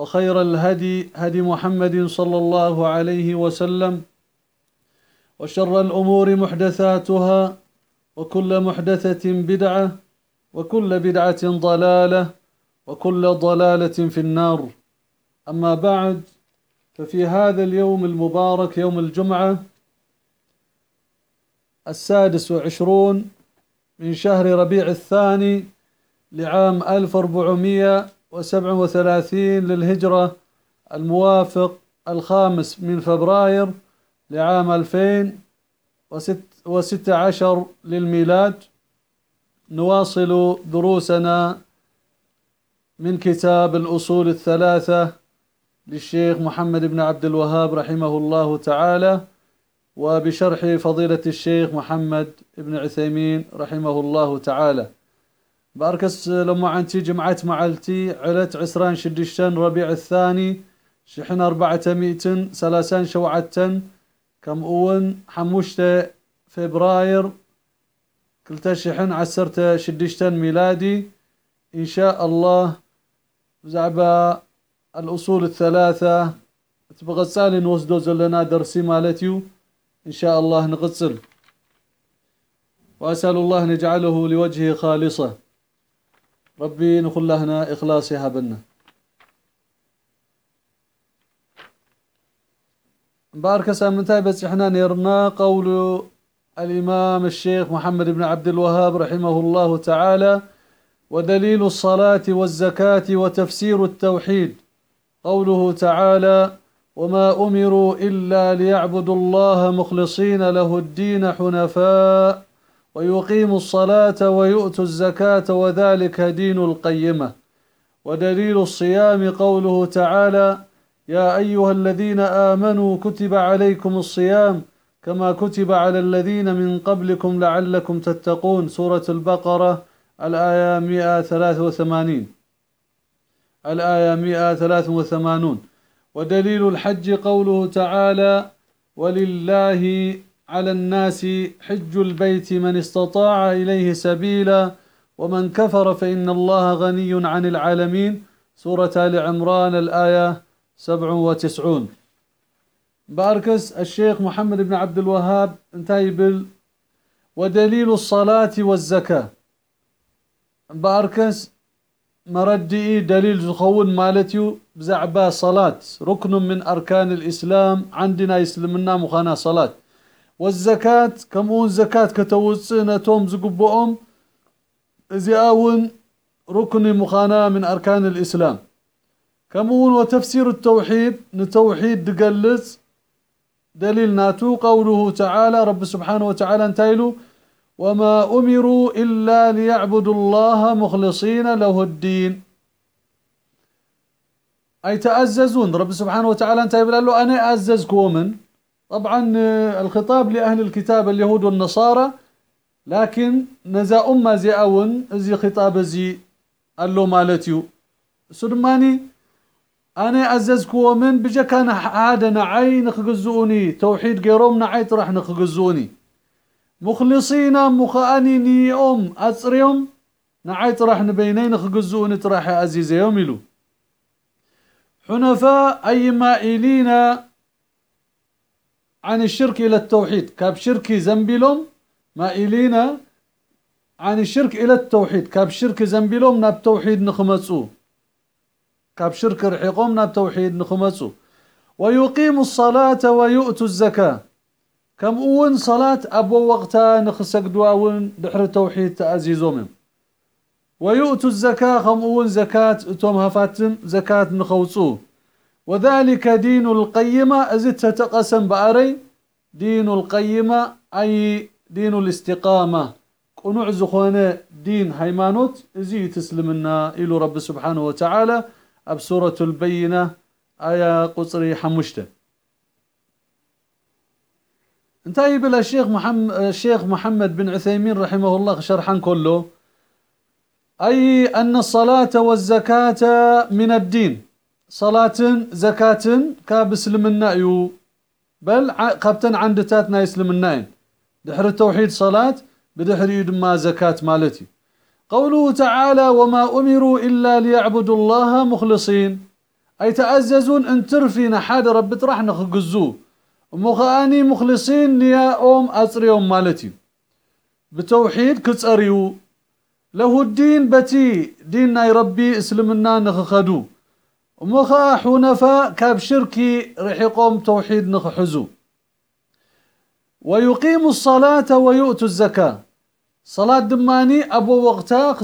وخير الهدي هدي محمد صلى الله عليه وسلم وشر الأمور محدثاتها وكل محدثة بدعة وكل بدعة ضلالة وكل ضلالة في النار. أما بعد ففي هذا اليوم المبارك يوم الجمعة السادس والعشرون من شهر ربيع الثاني لعام 1437 للهجرة الموافق الخامس من فبراير لعام 2016 للميلاد. نواصل دروسنا من كتاب الأصول الثلاثة للشيخ محمد بن عبد الوهاب رحمه الله تعالى وبشرح فضيلة الشيخ محمد بن عثيمين رحمه الله تعالى. باركس لما عنتي جمعت معلتي علت عسران شدشتن ربيع الثاني شحن أربعة مئة سلاسان شوعتن. كم أون؟ حموشت فبراير كلتا شحن عسرت شدشتن ميلادي. إن شاء الله زعبا الأصول الثلاثة تبغى نوسدو زلنا درسي مالتيو. إن شاء الله نقصل وأسأل الله نجعله لوجهه خالصة. ربي نقول لهنا إخلاص يهبنا بارك سامنتاي بس إحنا نيرنا قول الإمام الشيخ محمد بن عبد الوهاب رحمه الله تعالى ودليل الصلاة والزكاة وتفسير التوحيد قوله تعالى وما أمروا إلا ليعبدوا الله مخلصين له الدين حنفاء ويقيموا الصلاة ويؤتوا الزكاة وذلك دين القيمة. ودليل الصيام قوله تعالى يا أيها الذين آمنوا كتب عليكم الصيام كما كتب على الذين من قبلكم لعلكم تتقون. سورة البقرة الآية 183 الآية 183 ودليل الحج قوله تعالى ولله على الناس حج البيت من استطاع إليه سبيلا ومن كفر فإن الله غني عن العالمين. سورة آل عمران الآية 97 باركس الشيخ محمد بن عبد الوهاب انتهي بال ودليل الصلاة والزكاة. باركس مردئي دليل زخون مالتيو بزعبا صلاة ركن من أركان الإسلام عندنا يسلمنا مخانا صلاة. والزكاة كمون زكاة كتوصينا توم زقبؤهم زياون ركن مخانا من أركان الإسلام. كمون وتفسير التوحيد نتوحيد دقلز دليل ناتو قوله تعالى رب سبحانه وتعالى انتايلو وما أمروا إلا ليعبدوا الله مخلصين له الدين. أي تأززون رب سبحانه وتعالى انت يقول له أنا أعززكم من طبعا الخطاب لأهل الكتاب اليهود والنصارى لكن نزا أمة زي أون زي خطاب زي قال له مالتيو سدماني أنا أعززكم من بجا كان عادة نعي نخجزوني توحيد قيروم نعي راح نخجزوني مخلصين مخاني نيوم أصريوم نعي طرح نبينين خجزون طرح عزيز يوم يلو. حنفاء أي مائلين عن الشرك إلى التوحيد. كاب شركي زنبلهم مائلين عن الشرك إلى التوحيد. كاب شرك زنبلهم ناب توحيد نخمسو. كاب شرك رحيقهم ناب توحيد نخمسو. ويقيم الصلاة ويؤتوا الزكاة. كم أون صلاة أبو وقتا نخسك دواون دحر التوحيد تأزيزهم ويؤتوا الزكاة خم أون زكاة أتوم هفاتم زكاة نخوصو. وذلك دين القيمة أزت تتقسم بأري دين القيمة أي دين الاستقامة. قنوع زخونة دين هيمانوت زي تسلمنا إلو رب سبحانه وتعالى. أب سورة البينة آية قصري حمشته انتهي بلا الشيخ محمد الشيخ محمد بن عثيمين رحمه الله شرحا كله. أي أن الصلاة والزكاة من الدين. صلاة زكاة كابسلمنا يو بل قبتن عند تاتنا يسلمنا دحر التوحيد صلاة بدحر يدما زكاة مالتي قوله تعالى وما أمروا إلا ليعبدوا الله مخلصين أي تعززون ان ترفينا حاد رب ترح نخجزو مخاني مخلصين يا أم أصريهم مالتي بتوحيد كتصريو له الدين بتي ديننا يربي اسلمنا نخخدو ومخا حنفاء كاب شركي رح يقوم توحيد نخحزو. ويقيم الصلاة ويؤتوا الزكاة. صلاة دماني أبو وقتا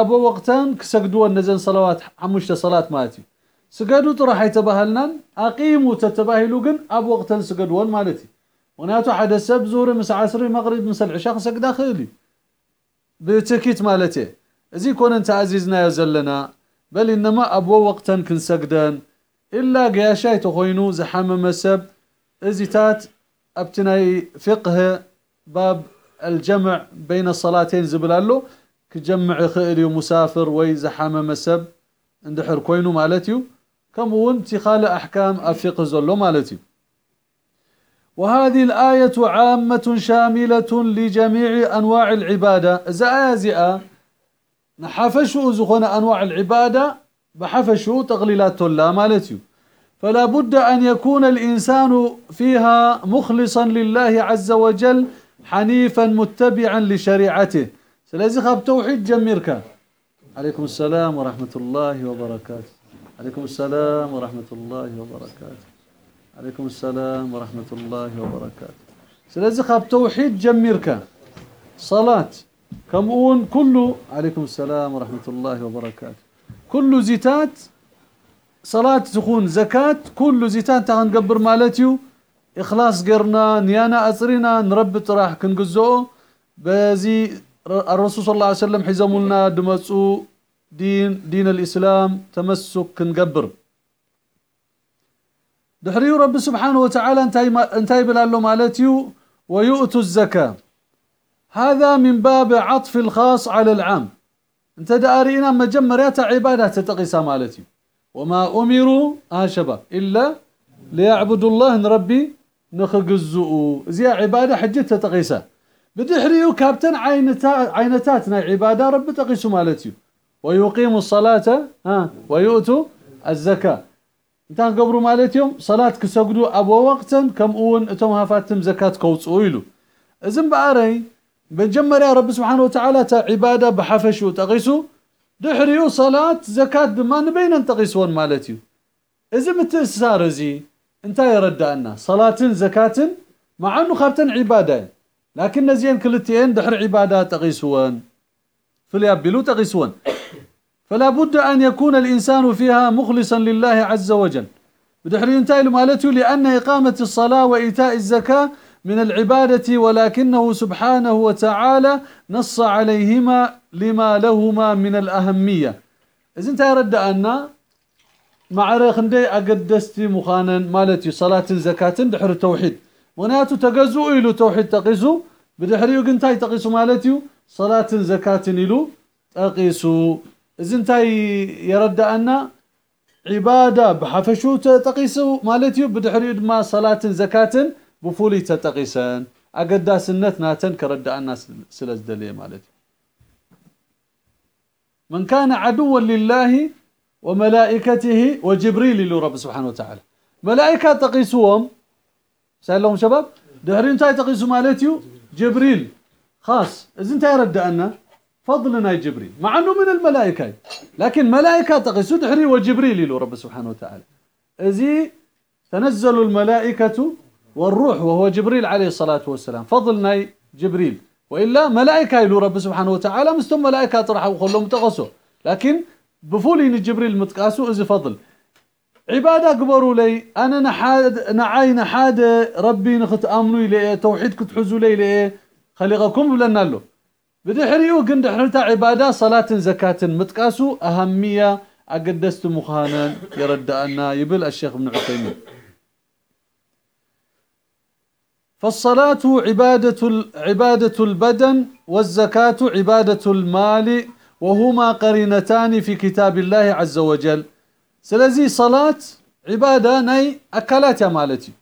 أبو وقتان كسجدوا النزن صلوات حمشت صلاة مالتي سجدوا ترى حيتباهلنا أقيموا تتباهلوا جن أبو وقتان سجدوا مالتي. وناتو حدا سب زور مس عصر مغرب مس العشاء سجد داخلي بتكيت مالتي. زي كون انت عزيزنا يا زلنا بل إنما ابو وقتا كنسجدان إلا قياشاي تخوينو زحام مسب إزيتات أبتناي فقه باب الجمع بين الصلاتين زبلالو كجمع خئري مسافر وي زحام مسب. اندحر كوينو مالتيو كم وانت خال أحكام الفقه زلو مالتيو. وهذه الآية عامة شاملة لجميع أنواع العبادة. زآزئة نحفشوا زخون أنواع العبادة بحفشوا تغليلات الله مالتيو. فلا بد أن يكون الإنسان فيها مخلصا لله عز وجل حنيفا متبعا لشريعته. سلازي خاب توحيد جميرك. عليكم السلام ورحمة الله وبركاته. عليكم السلام ورحمة الله وبركاته. عليكم السلام ورحمة الله وبركاته. سلازي خاب توحيد جميرك. صلاة. كمون كله عليكم السلام ورحمة الله وبركاته. كل زيتات صلاة تكون زكاة كل زيتات تغن قبر مالتيو إخلاص قرنا نيانا أصرنا نرب راح كنقزو. بزي الرسول صلى الله عليه وسلم حزمولنا دمسو دين دين الإسلام تمسك كنقبر. دحريو رب سبحانه وتعالى انتهي, انتهي بلالو مالتيو ويؤتوا الزكاة. هذا من باب عطف الخاص على العام. أنت دارينا مجمريات عبادة تتقيسا مالتي وما أمروا آه شباب إلا ليعبدوا الله نربي نخجزؤوا زي عبادة حجة تتقيسا بدحريو كابتن عينتا عينتاتنا عبادة رب تقيسوا مالتي ويقيموا الصلاة ها ويؤتوا الزكاة. إنت قبروا مالتيهم صلاة كسجدوا أبو وقتا كم أون اتم هافاتم زكاة كوتصوا إلو إذن يا رب سبحانه وتعالى عبادة بحفشوا تقيسوا دحريو صلاة زكاة بما نبين تقيسون مالتيو. إذا متسار زي أنت يرد أن صلاة زكاة مع أنه خابتن عبادة. لكن نزين كلتين دحر عبادة تقيسون فليابلو تقيسون فلا بد أن يكون الإنسان فيها مخلصا لله عز وجل. بدحر ينتهي مالته لأن إقامة الصلاة وإيتاء الزكاة من العبادة ولكنه سبحانه وتعالى نص عليهما لما لهما من الأهمية. إذا انت يرد أن معرخ ندي أقدستي مخانا مالتي صلاة زكاة دحر التوحيد. وناتو تقزو إلو توحيد تقيسو بدحريو قنتاي تقيسو مالتي صلاة زكاة إلو تقيسو. إذا انت يرد أن عبادة بحفشو تقيسو مالتي بدحريو دما صلاة زكاة بفولي تتقيسان. أقداسنت ناتن كردأ الناس سلز دلية مالتي. من كان عدوا لله وملائكته وجبريل لرب سبحانه وتعالى. ملائكة تقيسوهم. سألهم شباب دحرين تاي تقيسوا مالتيو؟ جبريل. خاص. إذا انت يردأنا فضلنا جبريل. مع أنه من الملائكة. لكن ملائكة تقيسوا دحري وجبريل لرب سبحانه وتعالى. إذي تنزل الملائكة والروح وهو جبريل عليه الصلاة والسلام. فضلنا جبريل. وإلا ملائكة يلو رب سبحانه وتعالى مستم ملائكة طرحوا وخلهم تقصوا. لكن بفولين جبريل متقاسو إذا فضل. عبادة قبروا لي أنا نحاد نعاي نحاد ربي نخت آمنوا لي توحيد كتحزوا لي لي خليقكم لنا له. بدحريو قند حرتا عبادة صلاة زكاة متقاسو أهمية أقدست مخانا يرد أن يبل الشيخ ابن عثيمين. فالصلاة عبادة عبادة البدن والزكاة عبادة المال وهما قرينتان في كتاب الله عز وجل. سلزي صلاة عبادة ناي أكلات يا مالتي.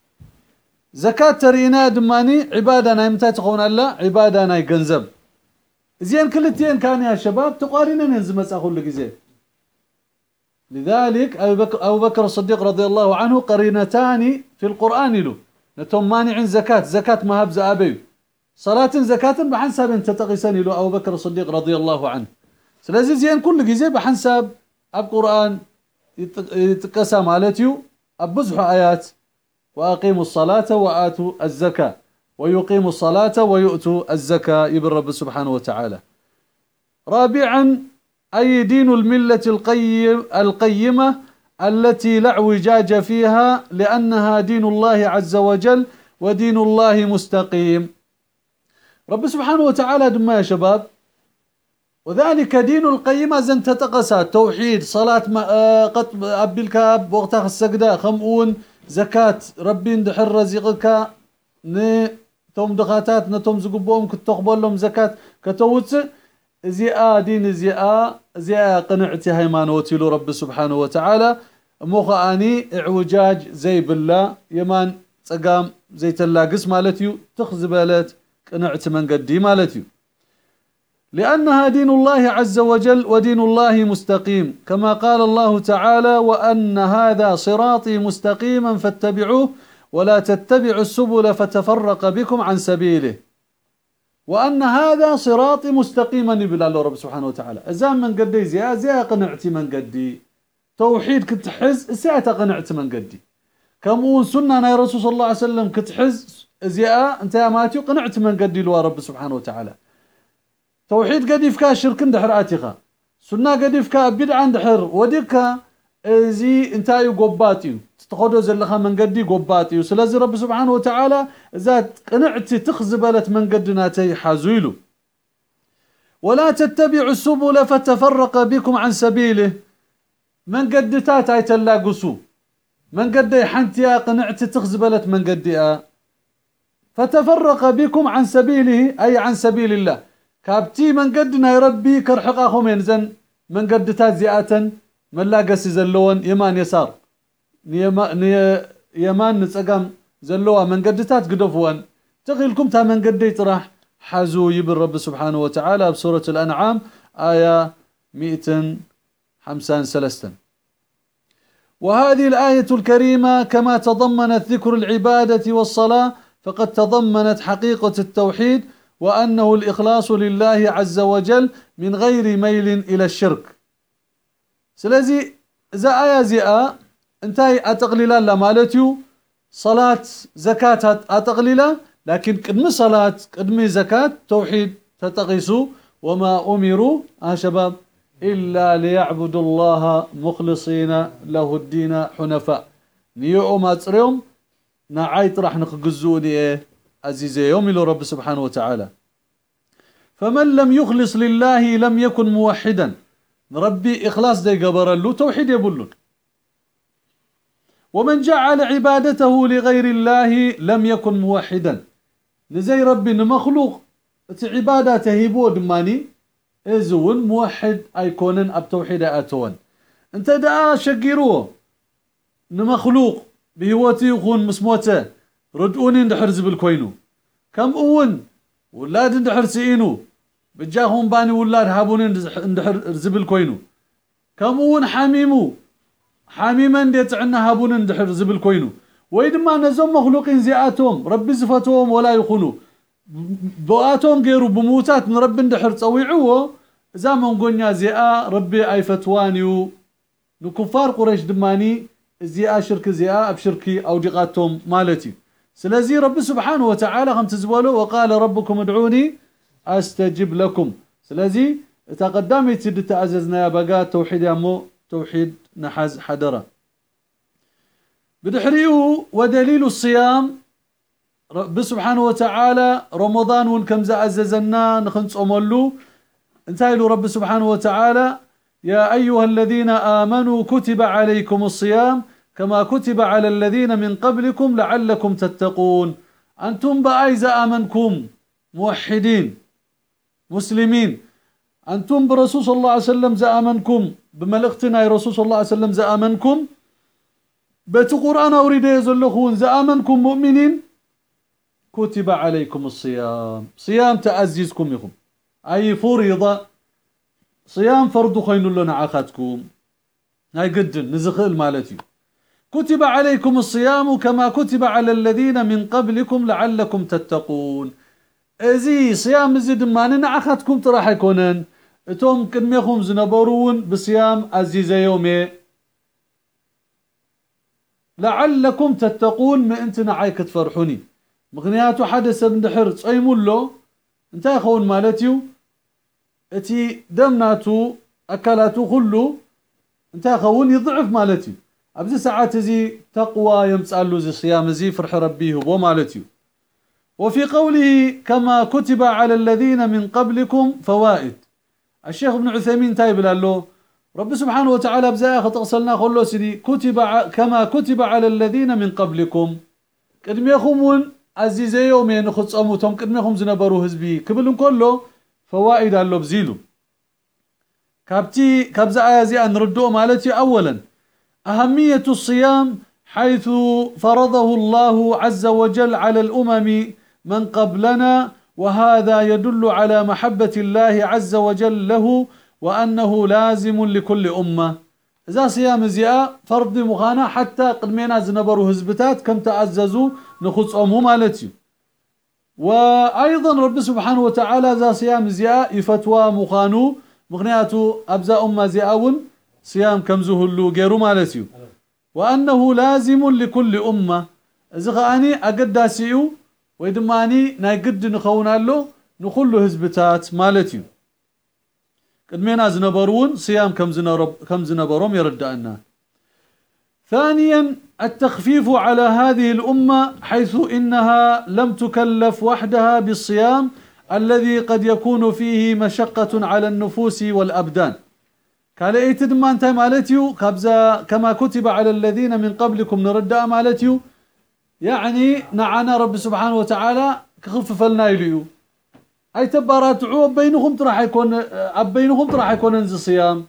زكاة ترينا دماني عبادة ناي متى تقون الله عبادة ناي جنزب زين كلتين كان يا شباب تقارنين ينزم أقول لك زين لذلك أبو أبو بكر الصديق رضي الله عنه قرينتان في القرآن له. نتوم مانع زكاة زكاة ما هبز أبي صلاة زكاة بحنساب انت تقيسني له أبو بكر الصديق رضي الله عنه. سلازي زين كل جزء بحنساب أب قرآن يتقسى مالتيو أبزح آيات وأقيموا الصلاة وآتوا الزكاة. ويقيموا الصلاة ويؤتوا الزكاة يبر رب سبحانه وتعالى. رابعا أي دين الملة القيم القيمة التي لا اعوجاج فيها لأنها دين الله عز وجل ودين الله مستقيم. رب سبحانه وتعالى دما يا شباب وذلك دين القيمة زن تتقسى. توحيد صلاة آه، قط أبي الكاب وقتها السجدة خمؤون زكاة ربي دحر رزقك ن توم دخاتات نتوم زقبوهم كتقبل لهم زكاة. كتوت زياء دين زياء زياء قنعتي هيمانوتي رب سبحانه وتعالى. مخاني اعوجاج زي بالله يمان تقام زي تلاقس مالتيو تخزبلت قنعت من قدي مالتيو لأنها دين الله عز وجل ودين الله مستقيم كما قال الله تعالى وأن هذا صراطي مستقيما فاتبعوه ولا تتبعوا السبل فتفرق بكم عن سبيله. وأن هذا صراطي مستقيما يبلا الله رب سبحانه وتعالى. أزام من قدي زي زي قنعتي من قدي توحيد كتحز ساعة قنعت من قدي. كمون سنة يا رسول صلى الله عليه وسلم كتحز زياء أنت يا ماتيو قنعت من قدي لو رب سبحانه وتعالى. توحيد قد يفكا شرك دحر آتيخا سنة قد يفكا بدعا دحر وديكا زي انتايو قباتيو. تتخدو زلخا من قدي قباتيو. سلازي رب سبحانه وتعالى ذات قنعتي تخزبلت من قدنا تي حازويلو. ولا تتبعوا السبل فتفرق بكم عن سبيله. من قدتات هاي تلاقسو من قد قدي حنتيا قنعت تخزبلت من قديا فتفرق بكم عن سبيله أي عن سبيل الله كابتي من قدنا يربي كرحقاهم ينزن من قدتات زيئة من لا قسي زلون يمان يسار نيما نيا يمان نتقام زلوا من قدتات قدفون تغيلكم تا من قد تراح حزو يبر رب سبحانه وتعالى بسورة الأنعام آية 100 حمسان سلستن. وهذه الآية الكريمة كما تضمنت ذكر العبادة والصلاة فقد تضمنت حقيقة التوحيد وأنه الإخلاص لله عز وجل من غير ميل إلى الشرك. سلازي زآيا زئا انتهي أتقليلا لمالتيو صلاة زكاة أتقليلا لكن قدم صلاة قدم زكاة توحيد تتقيسوا وما أمروا ها شباب. إلا ليعبدوا الله مخلصين له الدين حنفاء. نيو ما نعيت راح نقزوني إيه عزيزي يوم إلى رب سبحانه وتعالى. فمن لم يخلص لله لم يكن موحدا. ربي إخلاص دي قبر له توحيد يبلون. ومن جعل عبادته لغير الله لم يكن موحدا. لزي ربي مخلوق عبادته يبو دماني ازون موحد أيكونن أب توحيد أتون. أنت دا شقيروه نمخلوق. بهوتي يخون مسموته. ردوني ندحر زبل كوينو كم أون؟ ولاد اندحر سئينو بجاهم باني ولاد هابون اندحر زبل كوينو كم أون حميمو حميما ديت عنا هابون اندحر زبل كوينو ويدما نزوم مخلوقين زياتهم ربي زفتهم ولا يخونو. بواتهم غيرو بموتات من ربي اندحر تصويعوه إذا من قلنا زيا ربي أي فتوانيو نكفار قريش دماني زيا شرك زيا بشركي أو دقاتهم مالتي. سلازي رب سبحانه وتعالى هم تزولوا وقال ربكم ادعوني أستجب لكم. سلازي تقدمي تد تعززنا يا بقى توحيد يا مو توحيد نحز حدرة. بدحريو ودليل الصيام رب سبحانه وتعالى رمضان ون كم زعززنا نخنص املو انتهي رب سبحانه وتعالى. يا أيها الذين آمنوا كتب عليكم الصيام كما كتب على الذين من قبلكم لعلكم تتقون. أنتم بأيز آمنكم؟ موحدين. مسلمين. أنتم برسول صلى الله عليه وسلم زآمنكم؟ بملغتنا يا رسول صلى الله عليه وسلم زآمنكم؟ بيت قرآن أريد يزلخون. زآمنكم مؤمنين؟ كتب عليكم الصيام. صيام تأزيزكم يخم أي فريضة صيام فرض خين لنا عاخاتكم هاي قد نزخل مالتي. كتب عليكم الصيام كما كتب على الذين من قبلكم لعلكم تتقون. ازي صيام زد ما نعخاتكم تراح يكونن. إتوم كدميخم زنبرون بصيام عزيز يومي. لعلكم تتقون ما انت نعيك تفرحوني. مغنياتو حدث بندحر تصيموا له انت يخون مالتيو اتي دمناتو اكلاتو كله انت يخون يضعف مالتي ابزي ساعات زي تقوى يمصالو زي صيام زي فرح ربيه بو مالتيو وفي قوله كما كتب على الذين من قبلكم فوائد الشيخ ابن عثيمين تايب له رب سبحانه وتعالى بزايا خطقسلنا خلو سيدي كتب كما كتب على الذين من قبلكم قدميكم عزيز يومين خصموتهم قدميكم زنبروا حزبي كبل كله فوائد الله بزيلو كابتي كابزا زي نردو مالتي اولا أهمية الصيام حيث فرضه الله عز وجل على الأمم من قبلنا وهذا يدل على محبة الله عز وجل له وأنه لازم لكل أمة. إذا صيام زياء فرض مخانا حتى قدمينا زنبروا هزبتات كم تعززوا نخص أمه مالتي وأيضا رب سبحانه وتعالى إذا صيام زياء يفتوى مخانو مغنياتو أبزا أمة زياء صيام كم زهلو غيرو مالتيو وأنه لازم لكل أمة. إذا غاني أقداسيو ويدماني ناي نخونالو نخلو هزبتات مالتيو قدمينا زنبرون صيام كم زنبروم يردأنا ثانيا التخفيف على هذه الأمة حيث إنها لم تكلف وحدها بالصيام الذي قد يكون فيه مشقة على النفوس والأبدان. قال اي تدما أنت مالتيو؟ كابزا كما كتب على الذين من قبلكم نرد مالتيو يعني نعنا رب سبحانه وتعالى كخفف لنا يليو أي تبارات عوب بينهم راح يكون بينهم راح يكون انز صيام.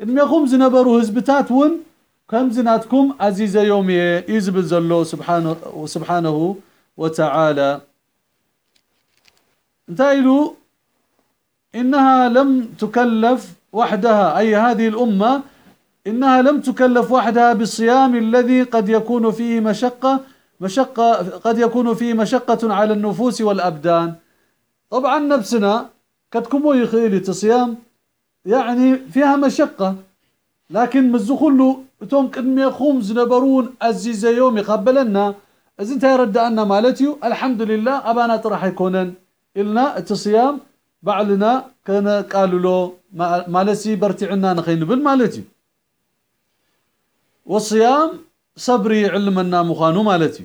قدميكم زنبروا هزبتات ون كم زناتكم عزيز يومي؟ يزبل زلو سبحانه وسبحانه وتعالى. انتايلو إنها لم تكلف وحدها أي هذه الأمة إنها لم تكلف وحدها بالصيام الذي قد يكون فيه مشقة مشقة قد يكون فيه مشقة على النفوس والأبدان. طبعا نفسنا كتكمو يخيلي تصيام يعني فيها مشقة. لكن مزخلو توم قدم يخوم زنبرون عزيز يوم يقبلنا. إذا انت يرد أن مالتيو الحمد لله أبانا طرح يكونن. إلنا التصيام بعلنا كان قالوا له مالتي برتعنا نخين بل مالتي والصيام صبري علمنا مخانو مالتي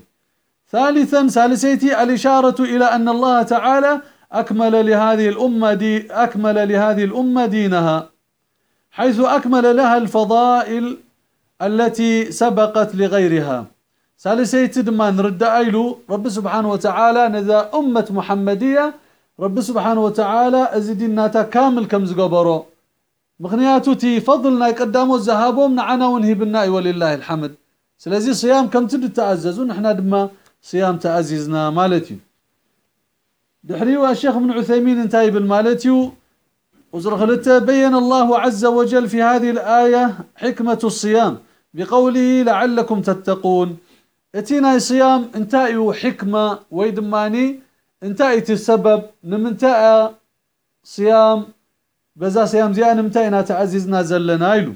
ثالثا ثالثيتي الإشارة إلى أن الله تعالى أكمل لهذه الأمة دي أكمل لهذه الأمة دينها. حيث أكمل لها الفضائل التي سبقت لغيرها. ثالثيتي دما نرد أيلو. رب سبحانه وتعالى نذا أمة محمدية. رب سبحانه وتعالى ازديناتا كامل كم زقبرو. مغنياتو تي فضلنا يقدامو الذهابهم نعنا ونهبنا ولله الحمد. سلازي صيام كم تد تعززون إحنا دما صيام تعزيزنا مالتي دحريوا الشيخ ابن عثيمين انتهي بالمالتيو. وزرخلته بين الله عز وجل في هذه الآية حكمة الصيام. بقوله لعلكم تتقون. اتينا صيام انتهي حكمة ويدماني انتهي السبب. نمنتهى صيام بزا صيام زيان نمتهينا تعززنا زلنا يلو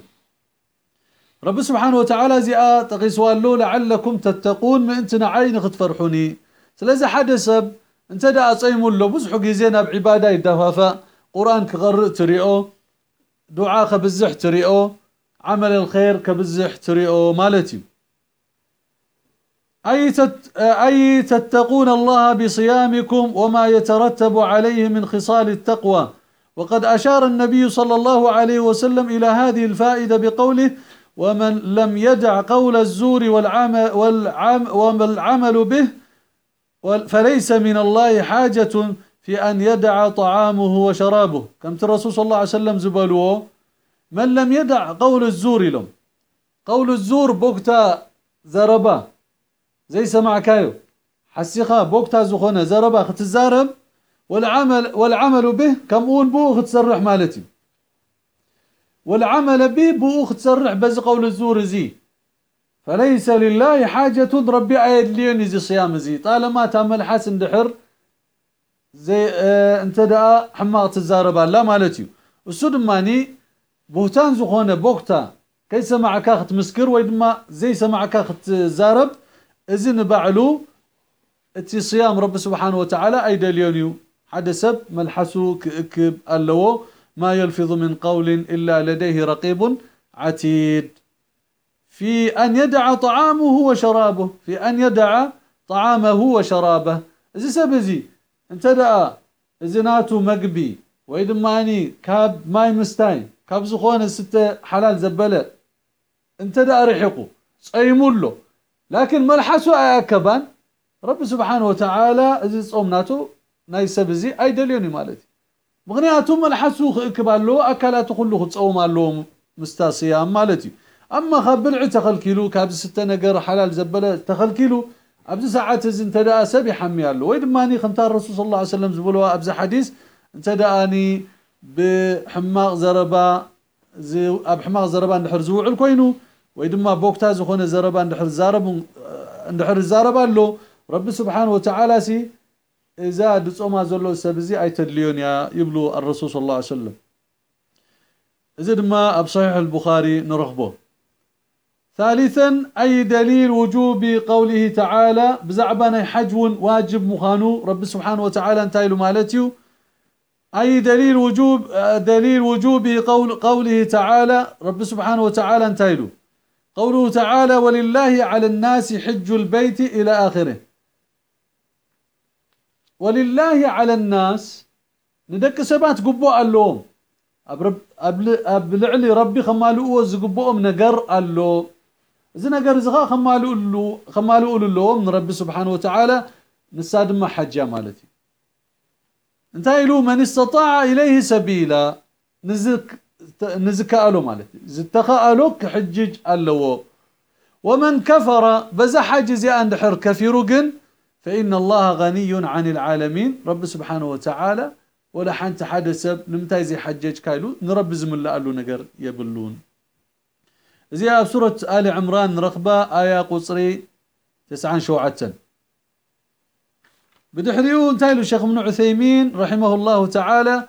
رب سبحانه وتعالى زيا تقيسوا له لعلكم تتقون. ما انتنا عين تفرحوني سلازي حدا سب انت دا اصيمو له بزح غيزينا بعبادة يدفافا قرآن كقرئ تريئو دعاء كبزح تريئو عمل الخير كبزح تريئو مالتي. أي, تت أي تتقون الله بصيامكم وما يترتب عليه من خصال التقوى؟ وقد أشار النبي صلى الله عليه وسلم إلى هذه الفائدة بقوله ومن لم يدع قول الزور والعمل, والعمل به فليس من الله حاجة في أن يدع طعامه وشرابه. كم الرسول صلى الله عليه وسلم زبلوه من لم يدع قول الزور لهم. قول الزور بوكتا زربا. زي سمع كايو حسيخا بوكتا زخونة زربا ختزارب والعمل والعمل به كم اون بو ختسرح مالتي. والعمل به بو ختسرح بز قول الزور زي. فليس لله حاجة ربي عيد لين زي صيام زي. طالما تعمل حسن دحر زي آه انت دا حماق تزارب لا مالتي السود ماني بوتان زخونة بوكتا كي سمعك اخت مسكر ويدما زي سمعك اخت زارب اذن بعلو اتي صيام رب سبحانه وتعالى اي دليونيو حد سب ملحسو كأكب اللو ما يلفظ من قول إلا لديه رقيب عتيد في أن يدع طعامه وشرابه في أن يدع طعامه وشرابه إذا سبزي انت دعا إذناتو مقبي ويدماني كاب ماي مستاين كاب زخونة ستة حلال زبلة انت دعا رحقو صيمولو لكن ملحسو أكبان رب سبحانه وتعالى إذا صومناتو ناي سبزي اي دليوني مالتي مغنياتهم الحسو كبالو اكلات كله تصوم لهم مستاسيام مالتي اما خبلع تخلكيلو كاب ستة نقر حلال زبله تخلكيلو ابز ساعات زين تدا سبي حميالو ويد ماني خنتا الرسول صلى الله عليه وسلم زبلوا ابز حديث انت داني بحماق زربا اب حماق زربا ندحر زوعل كوينو ويدما بوكتا زخونه زربا ندحر زارب ندحر زاربا له رب سبحانه وتعالى سي إذا دصوما زلو سبزي أي تدليون يا يبلو الرسول صلى الله عليه وسلم إذا ما بصحيح البخاري نرغبه ثالثا أي دليل وجوب قوله تعالى؟ بزعبنا حجو واجب مخانو رب سبحانه وتعالى انتايلو مالتيو. أي دليل وجوب دليل وجوب قول قوله تعالى؟ رب سبحانه وتعالى انتايلو قوله تعالى ولله على الناس حج البيت إلى آخره. ولله على الناس ندك سبات قبو اللوم أبلعلي ربي خمالو وز قبوهم نجر إذا نجر زغا خمالو اللو خمالو اللو من ربي سبحانه وتعالى نساد ما حجة مالتي انتهي له من استطاع إليه سبيلا نزك نزك ألو مالتي زتخا ألو كحجج اللو ومن كفر بزا حاجز يا أندحر كفيرو جن فإن الله غني عن العالمين رب سبحانه وتعالى ولا حنت حدا سب نمتاي زي حجج كايلو نرب زملا قالو نجر يبلون زي سورة آل عمران رقبة آية قصري تسعان شوعة بدحريو انتايلو شيخ ابن عثيمين رحمه الله تعالى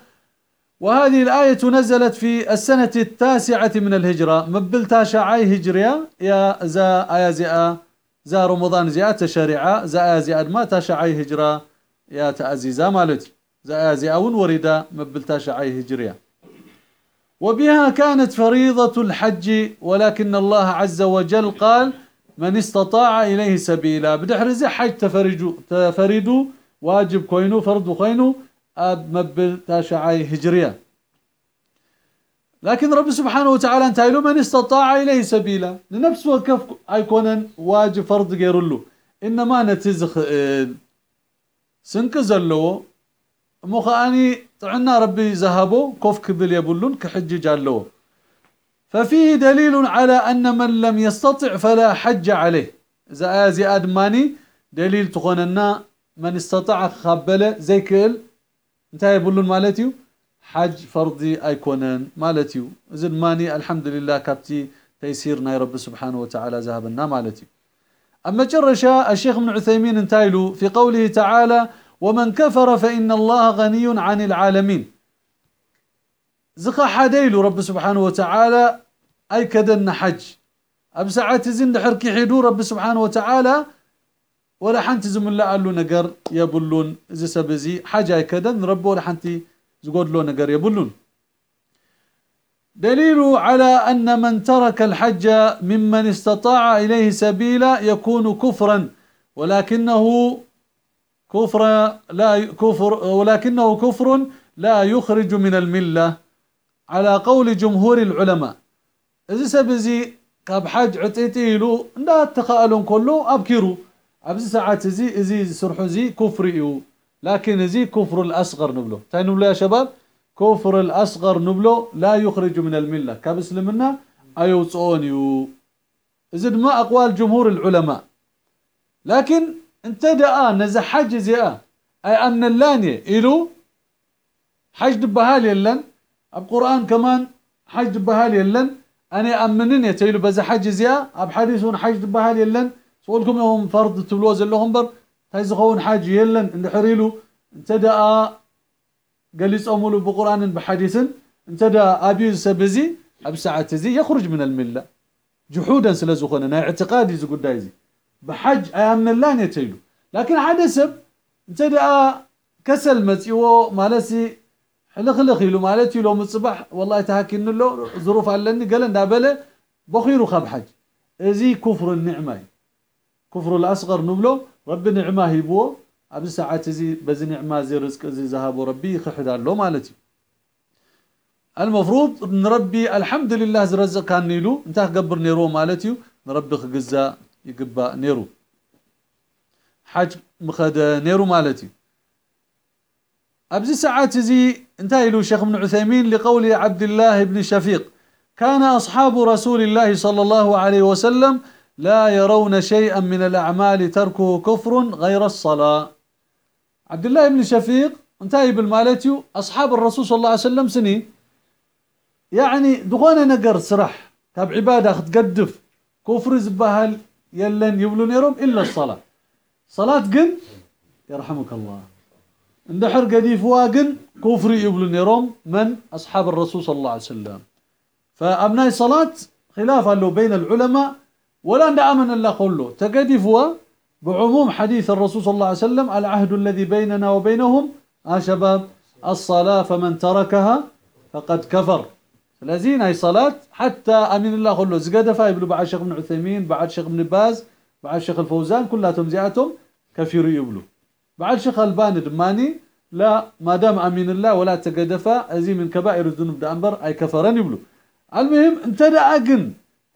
وهذه الآية نزلت في السنة التاسعة من الهجرة مبلتا شعاي هجرية يا زا آية زي زا رمضان زيات شريعة زا زياد ما تشعي هجرة يا تأزيزا مالتي زا زياون وردا مبلتا شعي هجرية وبها كانت فريضة الحج ولكن الله عز وجل قال من استطاع إليه سبيلا. بدحر زي حج تفرجو تفردو واجب كوينو فرض كوينو أب مبل تاشعي هجرية. لكن رب سبحانه وتعالى أنت له من استطاع إليه سبيلا. لنفس وكف ايكون واجب فرض غير له إنما نتزخ سنك زلو مخاني طعنا ربي ذهبوا كف كبل يبلون كحجج له ففيه دليل على ان من لم يستطع فلا حج عليه اذا ازي ادماني دليل تخوننا من استطاع خابله زي كل انتهى يبلون مالتيو حج فرضي ايكونن مالتيو اذن ماني الحمد لله كابتي تيسيرنا يا رب سبحانه وتعالى ذهبنا مالتي اما جرشا الشيخ ابن عثيمين انتايلو في قوله تعالى ومن كفر فإن الله غني عن العالمين. زقا حديلو رب سبحانه وتعالى أي كدن حج. أبسعات زين حركي حيدو رب سبحانه وتعالى ولا حنت زم الله قال له نجر يبلون. إذا سبزي حاجة كدن رب ولا حنتي زقود له نجر يبلون. دليل على أن من ترك الحج ممن استطاع إليه سبيلا يكون كفرا ولكنه كفر لا كفر ولكنه كفر لا يخرج من الملة. على قول جمهور العلماء إذا سبزي كاب حج عطيتي له لا تخالون كله أبكروا أبز ساعات زي زي سرحو زي كفر لكن زي كفر الأصغر نبلو تاني يا شباب كفر الأصغر نبلو لا يخرج من الملة كابسلمنا أيوصونيو إذن ما أقوال جمهور العلماء لكن انتدأ نزح حج زي أي أمن اللانية إلو حج دبهال يلن. القرآن كمان حج دبهال يلن. أنا أمنن يتيلو بز حج زي أب حديثون حج دبهال يلن. سؤالكم يوم فرض تبلوز اللهم بر. تيزخون حاج يلن. اللي حريلو انتدأ. قال أمولو بقرآن بحديث انتدأ. أبي سبزي. أب ساعة زي. يخرج من الملة. جحودا سلزخونا. اعتقادي زي قدايزي. بحج أيام اللان يتيلو لكن حدث انتدأ كسل متيو مالسي حلخ لخ يلو مالتي لو مصبح والله تهكين له ظروف علني قال اندابله بخيرو خب حج ازي كفر النعمة كفر الأصغر نبلو رب نعمة هيبو أبي ساعات زي بزي نعمة زي رزق زي ذهب وربي خحد له مالتي. المفروض نربي الحمد لله زرزق كان نيلو أنت قبر نيرو مالتي نربي خجزا يقبأ نيرو. حاج مخد نيرو مالتي. أبزي ساعات زي انتهى له شيخ ابن عثيمين لقول عبد الله بن شفيق. كان أصحاب رسول الله صلى الله عليه وسلم لا يرون شيئا من الأعمال تركه كفر غير الصلاة. عبد الله بن شفيق انتهي بالمالتيو أصحاب الرسول صلى الله عليه وسلم سنين يعني دغونا نقر سرح. تاب عبادة تقدف كفر زبهل. يلن يبلون يروم إلا الصلاة. صلاة قن؟ يرحمك الله. اندحر قديف واقن كفر يبلون يروم من؟ أصحاب الرسول صلى الله عليه وسلم. فأبناء صلاة خلاف له بين العلماء ولا نأمن الله كله تقدف هو بعموم حديث الرسول صلى الله عليه وسلم العهد الذي بيننا وبينهم آه شباب الصلاة فمن تركها فقد كفر. لازين هاي صلاة حتى أمين الله كله زقادة فايبلو بعد شيخ ابن عثيمين بعد شيخ ابن باز بعد شيخ الفوزان كلاتهم زياتهم كفير يبلو. بعد شيخ البان دماني لا ما دام أمين الله ولا تقدفا أزي من كبائر الذنوب ده أنبر أي كفران يبلو. المهم انتدى أقن.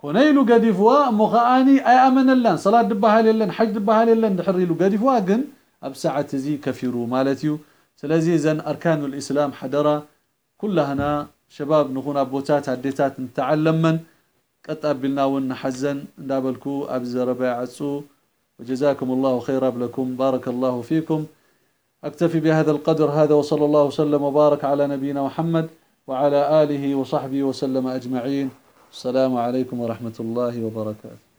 كونيلو قديفوا مخآني أي أمن اللان صلاة دبها للن حج دبها للن دحريلو قديفوا كن ابسعه زي كفيرو مالتيو. سلازي زن أركان الإسلام حدرا كلها شباب نكون أبوتات عديتات نتعلم من قطابلنا ونحزن. ندابلكو ابز ربيع عصو وجزاكم الله خيرا لكم بارك الله فيكم. أكتفي بهذا القدر هذا وصلى الله وسلم وبارك على نبينا محمد وعلى آله وصحبه وسلم أجمعين. السلام عليكم ورحمة الله وبركاته.